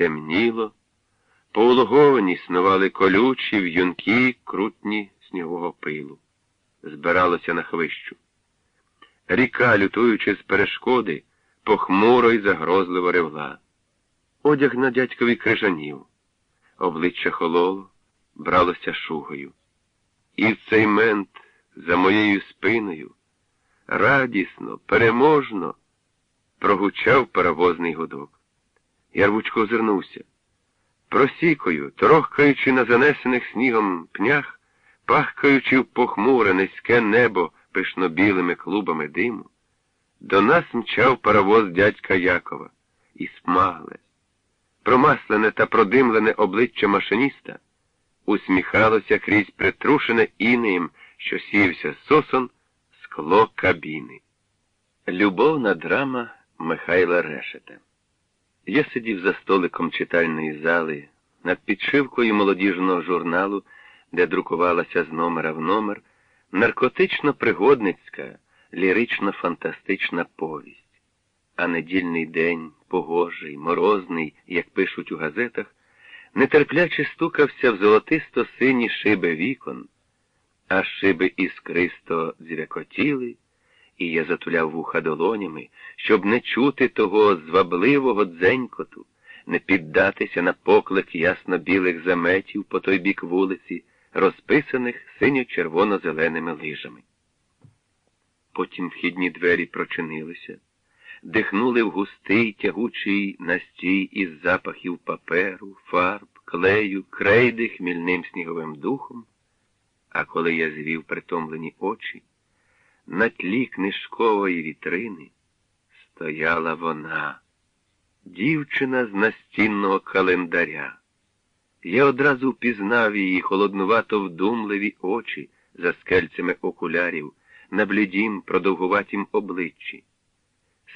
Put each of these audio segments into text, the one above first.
темніло, по улоговані снували колючі в'юнки крутні снігового пилу. Збиралося на хвищу. Ріка, лютуючи з перешкоди, похмуро й загрозливо ревла. Одяг на дядькові крижанів, обличчя хололо, бралося шугою. І в цей мент за моєю спиною радісно, переможно прогучав паровозний гудок. Я рвучко озирнувся. Просікою, торохкаючи на занесених снігом пнях, пахкаючи в похмуре низьке небо пишно-білими клубами диму, до нас мчав паровоз дядька Якова і смагле. Промаслене та продимлене обличчя машиніста усміхалося крізь притрушене інеєм, що сіявся сосон, скло кабіни. Любовна драма Михайла Решета. Я сидів за столиком читальної зали над підшивкою молодіжного журналу, де друкувалася з номера в номер наркотично-пригодницька, лірично-фантастична повість. А недільний день, погожий, морозний, як пишуть у газетах, нетерпляче стукався в золотисто сині шиби вікон, а шиби іскристо дзвякотіли, і я затуляв вуха долонями, щоб не чути того звабливого дзенькоту, не піддатися на поклик ясно-білих заметів по той бік вулиці, розписаних синьо-червоно-зеленими лижами. Потім вхідні двері прочинилися, дихнули в густий тягучий настій із запахів паперу, фарб, клею, крейди хмільним сніговим духом, а коли я звів притомлені очі, на тлі книжкової вітрини стояла вона, дівчина з настінного календаря. Я одразу впізнав її холоднувато вдумливі очі за скельцями окулярів на блідім, продовгуватім обличчі,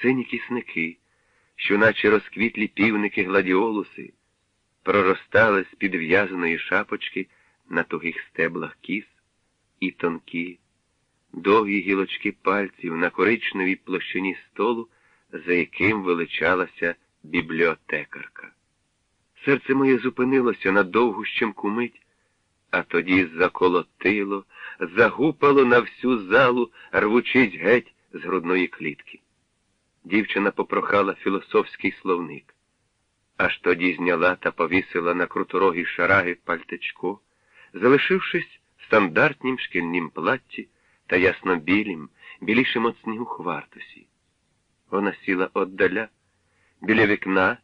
сині кісники, що, наче розквітлі півники гладіолуси, проростали з підв'язаної шапочки на тугих стеблах кіс і тонкі, довгі гілочки пальців на коричневій площині столу, за яким величалася бібліотекарка. Серце моє зупинилося на довгу щемку мить, а тоді заколотило, загупало на всю залу, рвучись геть з грудної клітки. Дівчина попрохала філософський словник, аж тоді зняла та повісила на круторогі шараги пальтечко, залишившись в стандартнім шкільнім платті та ясно-білім, білішим от снігу хвартусі. Вона сіла отдаля, біля вікна,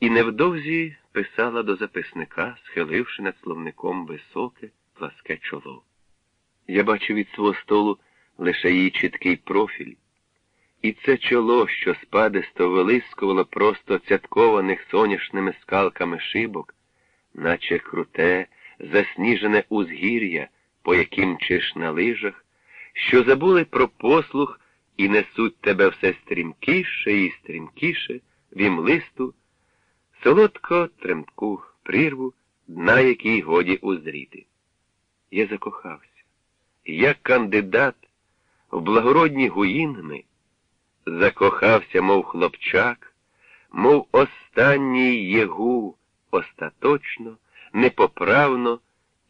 і невдовзі писала до записника, схиливши над словником високе, пласке чоло. Я бачив від свого столу лише її чіткий профіль, і це чоло, що спадисто вилискувало просто цяткованих соняшними скалками шибок, наче круте, засніжене узгір'я, по яким мчиш на лижах, що забули про послух і несуть тебе все стрімкіше і стрімкіше, вімлисту, солодко тремкку прірву, на якій годі узріти. Я закохався. Як кандидат в благородні гуїнгми закохався, мов хлопчак, мов останній єгу, остаточно, непоправно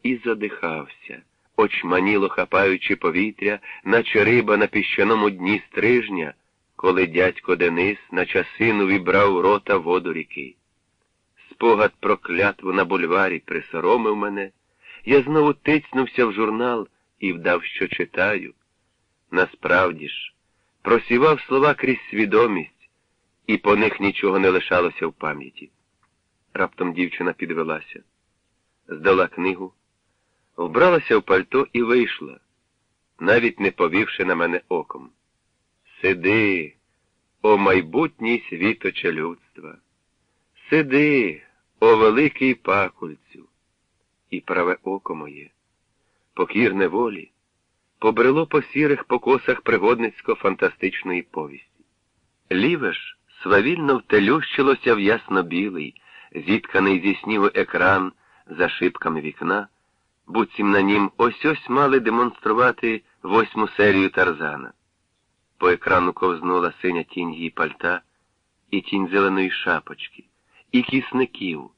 і задихався, очманіло хапаючи повітря, наче риба на піщаному дні стрижня, коли дядько Денис на часину вібрав рота воду ріки. Спогад про клятву на бульварі присоромив мене, я знову тицнувся в журнал і вдав, що читаю. Насправді ж, просівав слова крізь свідомість, і по них нічого не лишалося в пам'яті. Раптом дівчина підвелася, здала книгу, вбралася в пальто і вийшла, навіть не повівши на мене оком. Сиди, о майбутній світоче людства. Сиди, о великий пакульцю, і праве око моє, покірне волі, побрело по сірих покосах пригодницько-фантастичної повісті. Ліве ж свавільно втелющилося в ясно-білий, зітканий зі снігу екран за шибками вікна, буцім на нім ось ось мали демонструвати восьму серію Тарзана. По екрану ковзнула синя тінь її пальта і тінь зеленої шапочки і кісників,